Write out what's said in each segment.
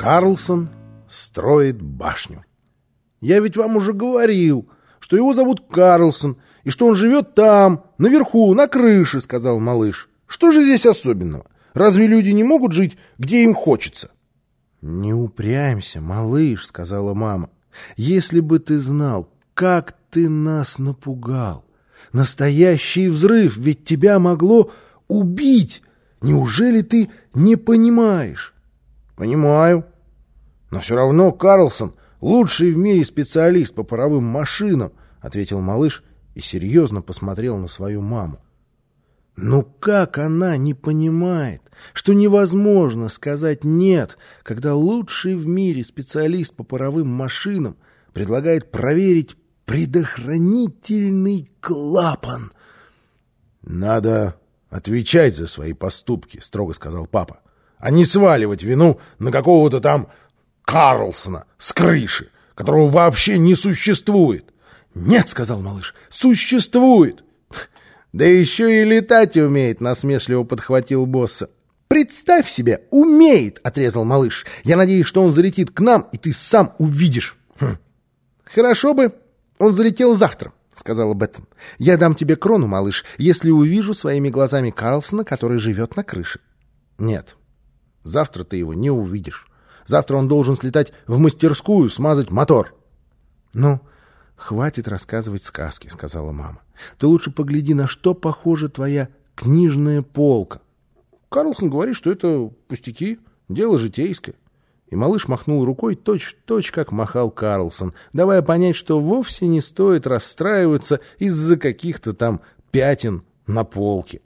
Карлсон строит башню. Я ведь вам уже говорил, что его зовут Карлсон, и что он живет там, наверху, на крыше, сказал малыш. Что же здесь особенного? Разве люди не могут жить, где им хочется? Не упрямься, малыш, сказала мама. Если бы ты знал, как ты нас напугал. Настоящий взрыв, ведь тебя могло убить. Неужели ты не понимаешь? Понимаю. Но все равно Карлсон лучший в мире специалист по паровым машинам, ответил малыш и серьезно посмотрел на свою маму. Ну как она не понимает, что невозможно сказать «нет», когда лучший в мире специалист по паровым машинам предлагает проверить предохранительный клапан? «Надо отвечать за свои поступки», — строго сказал папа, «а не сваливать вину на какого-то там Карлсона с крыши, которого вообще не существует». «Нет», — сказал малыш, — «существует». «Да еще и летать умеет», — насмешливо подхватил босса. «Представь себе, умеет!» — отрезал малыш. «Я надеюсь, что он залетит к нам, и ты сам увидишь». Хм. «Хорошо бы он залетел завтра», — сказала Беттон. «Я дам тебе крону, малыш, если увижу своими глазами Карлсона, который живет на крыше». «Нет, завтра ты его не увидишь. Завтра он должен слетать в мастерскую, смазать мотор». «Ну, хватит рассказывать сказки», — сказала мама. «Ты лучше погляди, на что похожа твоя книжная полка». Карлсон говорит, что это пустяки, дело житейское. И малыш махнул рукой точь-в-точь, как махал Карлсон, давая понять, что вовсе не стоит расстраиваться из-за каких-то там пятен на полке.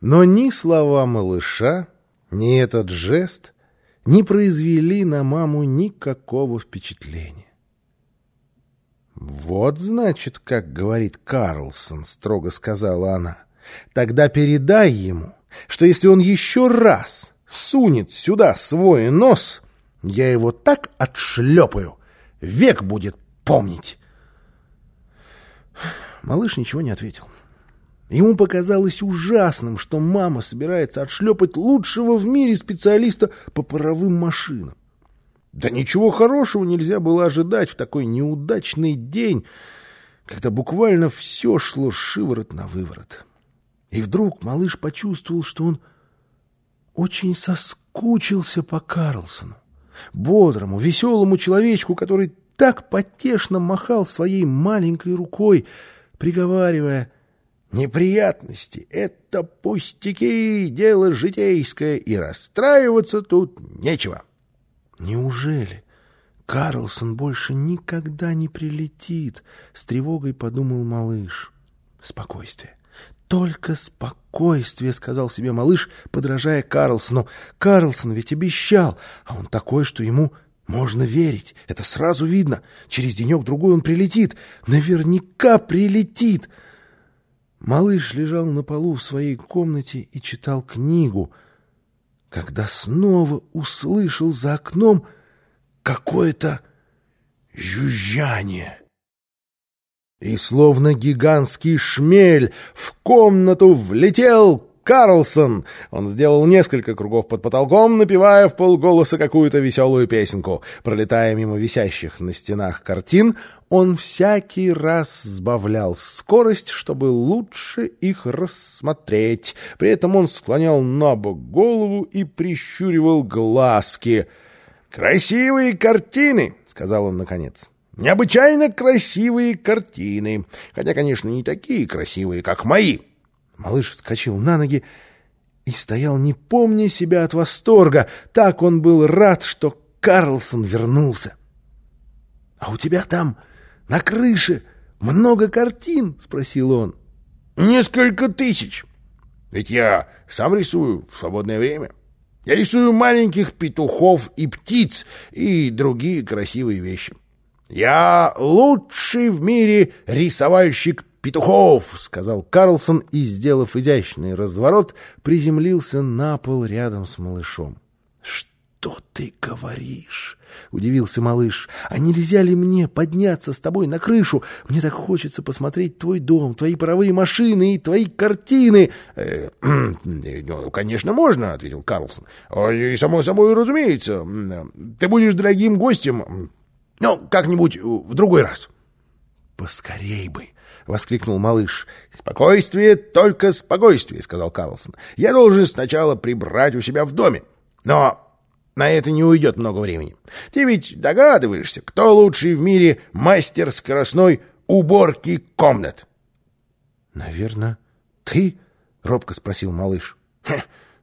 Но ни слова малыша, ни этот жест не произвели на маму никакого впечатления. «Вот, значит, как говорит Карлсон», — строго сказала она. «Тогда передай ему, что если он еще раз сунет сюда свой нос, я его так отшлепаю, век будет помнить. Малыш ничего не ответил. Ему показалось ужасным, что мама собирается отшлепать лучшего в мире специалиста по паровым машинам. Да ничего хорошего нельзя было ожидать в такой неудачный день, когда буквально все шло шиворот на выворот. И вдруг малыш почувствовал, что он очень соскучился по Карлсону, бодрому, веселому человечку, который так потешно махал своей маленькой рукой, приговаривая «Неприятности — это пустяки, дело житейское, и расстраиваться тут нечего». Неужели Карлсон больше никогда не прилетит? С тревогой подумал малыш. Спокойствие. «Только спокойствие», — сказал себе малыш, подражая Карлсону. «Карлсон ведь обещал, а он такой, что ему можно верить. Это сразу видно. Через денек-другой он прилетит. Наверняка прилетит». Малыш лежал на полу в своей комнате и читал книгу, когда снова услышал за окном какое-то жужжание. И словно гигантский шмель в комнату влетел Карлсон. Он сделал несколько кругов под потолком, напевая в полголоса какую-то веселую песенку. Пролетая мимо висящих на стенах картин, он всякий раз сбавлял скорость, чтобы лучше их рассмотреть. При этом он склонял на бок голову и прищуривал глазки. «Красивые картины!» — сказал он наконец. Необычайно красивые картины. Хотя, конечно, не такие красивые, как мои. Малыш вскочил на ноги и стоял, не помня себя от восторга. Так он был рад, что Карлсон вернулся. — А у тебя там на крыше много картин? — спросил он. — Несколько тысяч. Ведь я сам рисую в свободное время. Я рисую маленьких петухов и птиц и другие красивые вещи. — «Я лучший в мире рисовальщик петухов!» — сказал Карлсон и, сделав изящный разворот, приземлился на пол рядом с малышом. что ты говоришь?» — удивился малыш. «А нельзя ли мне подняться с тобой на крышу? Мне так хочется посмотреть твой дом, твои паровые машины и твои картины!» э, «Ну, конечно, можно», — ответил Карлсон. «И само собой, разумеется. Ты будешь дорогим гостем, ну, как-нибудь в другой раз». «Поскорей бы!» — воскликнул малыш. «Спокойствие, только спокойствие», — сказал Карлсон. «Я должен сначала прибрать у себя в доме. Но на это не уйдет много времени. Ты ведь догадываешься, кто лучший в мире мастер скоростной уборки комнат?» «Наверное, ты?» — робко спросил малыш.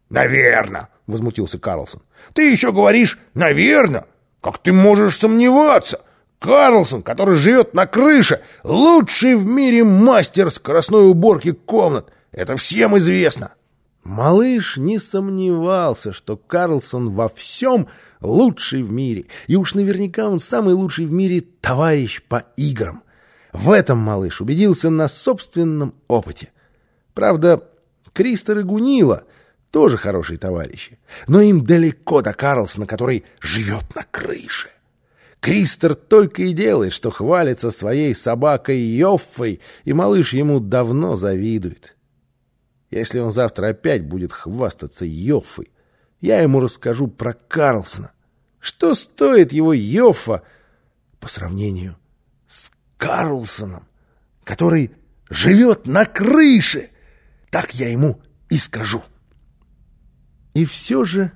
«Наверно», — возмутился Карлсон. «Ты еще говоришь «наверно». Как ты можешь сомневаться? Карлсон, который живет на крыше, лучший в мире мастер скоростной уборки комнат. Это всем известно. Малыш не сомневался, что Карлсон во всем лучший в мире, и уж наверняка он самый лучший в мире товарищ по играм. В этом малыш убедился на собственном опыте. Правда, Кристер и Гунила тоже хорошие товарищи, но им далеко до Карлсона, который живет на крыше. Кристер только и делает, что хвалится своей собакой Йоффой, и малыш ему давно завидует. Если он завтра опять будет хвастаться Йоффой, я ему расскажу про Карлсона. Что стоит его Йоффа по сравнению с Карлсоном, который живет на крыше? Так я ему и скажу. И все же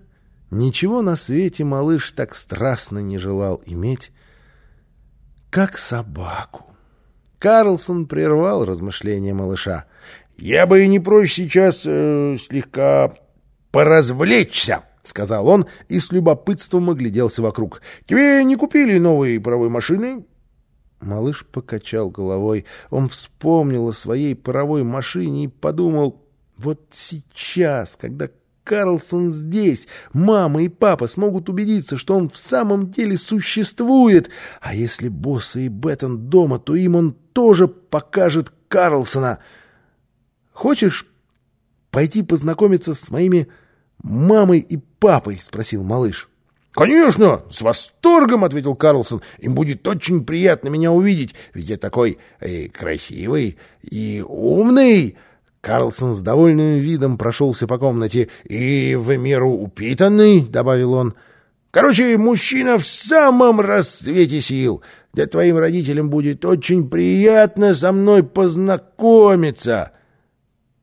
Ничего на свете малыш так страстно не желал иметь, как собаку. Карлсон прервал размышления малыша. «Я бы и не прочь сейчас э, слегка поразвлечься», — сказал он и с любопытством огляделся вокруг. «Тебе не купили новые паровой машины?» Малыш покачал головой. Он вспомнил о своей паровой машине и подумал, вот сейчас, когда Карлсон здесь. Мама и папа смогут убедиться, что он в самом деле существует. А если Босса и Беттон дома, то им он тоже покажет Карлсона. Хочешь пойти познакомиться с моими мамой и папой? — спросил малыш. — Конечно, с восторгом, — ответил Карлсон. — Им будет очень приятно меня увидеть, ведь я такой э, красивый и умный. Карлсон с довольным видом прошелся по комнате. «И в меру упитанный», — добавил он. «Короче, мужчина в самом расцвете сил. Для твоим родителям будет очень приятно со мной познакомиться».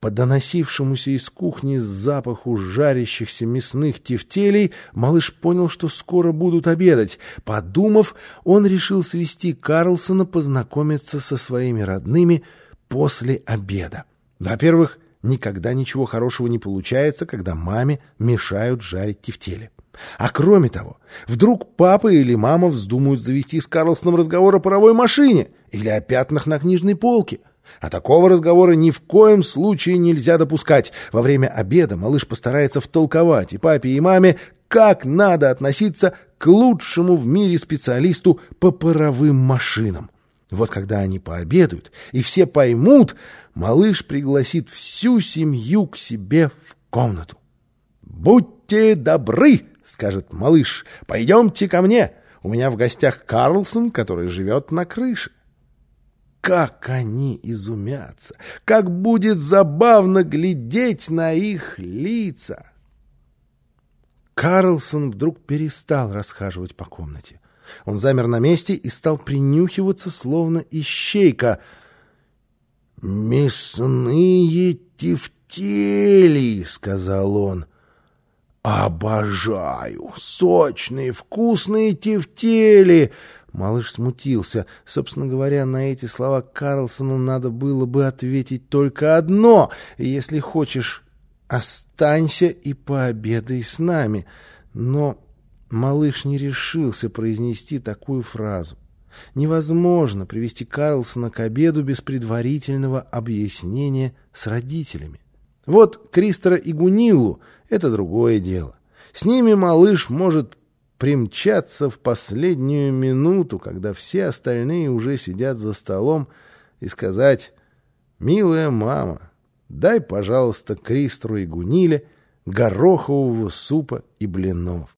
По доносившемуся из кухни запаху жарящихся мясных тефтелей малыш понял, что скоро будут обедать. Подумав, он решил свести Карлсона познакомиться со своими родными после обеда. Во-первых, никогда ничего хорошего не получается, когда маме мешают жарить тефтели. А кроме того, вдруг папа или мама вздумают завести с Карлсоном разговор о паровой машине или о пятнах на книжной полке. А такого разговора ни в коем случае нельзя допускать. Во время обеда малыш постарается втолковать и папе, и маме, как надо относиться к лучшему в мире специалисту по паровым машинам. Вот когда они пообедают, и все поймут, малыш пригласит всю семью к себе в комнату. «Будьте добры!» — скажет малыш. «Пойдемте ко мне. У меня в гостях Карлсон, который живет на крыше». Как они изумятся! Как будет забавно глядеть на их лица! Карлсон вдруг перестал расхаживать по комнате. Он замер на месте и стал принюхиваться, словно ищейка. «Мясные тефтели», — сказал он. «Обожаю! Сочные, вкусные тефтели!» Малыш смутился. Собственно говоря, на эти слова Карлсону надо было бы ответить только одно. «Если хочешь, останься и пообедай с нами». Но Малыш не решился произнести такую фразу. Невозможно привести Карлсона к обеду без предварительного объяснения с родителями. Вот Кристера и Гунилу — это другое дело. С ними малыш может примчаться в последнюю минуту, когда все остальные уже сидят за столом, и сказать «Милая мама, дай, пожалуйста, Кристеру и Гуниле горохового супа и блинов».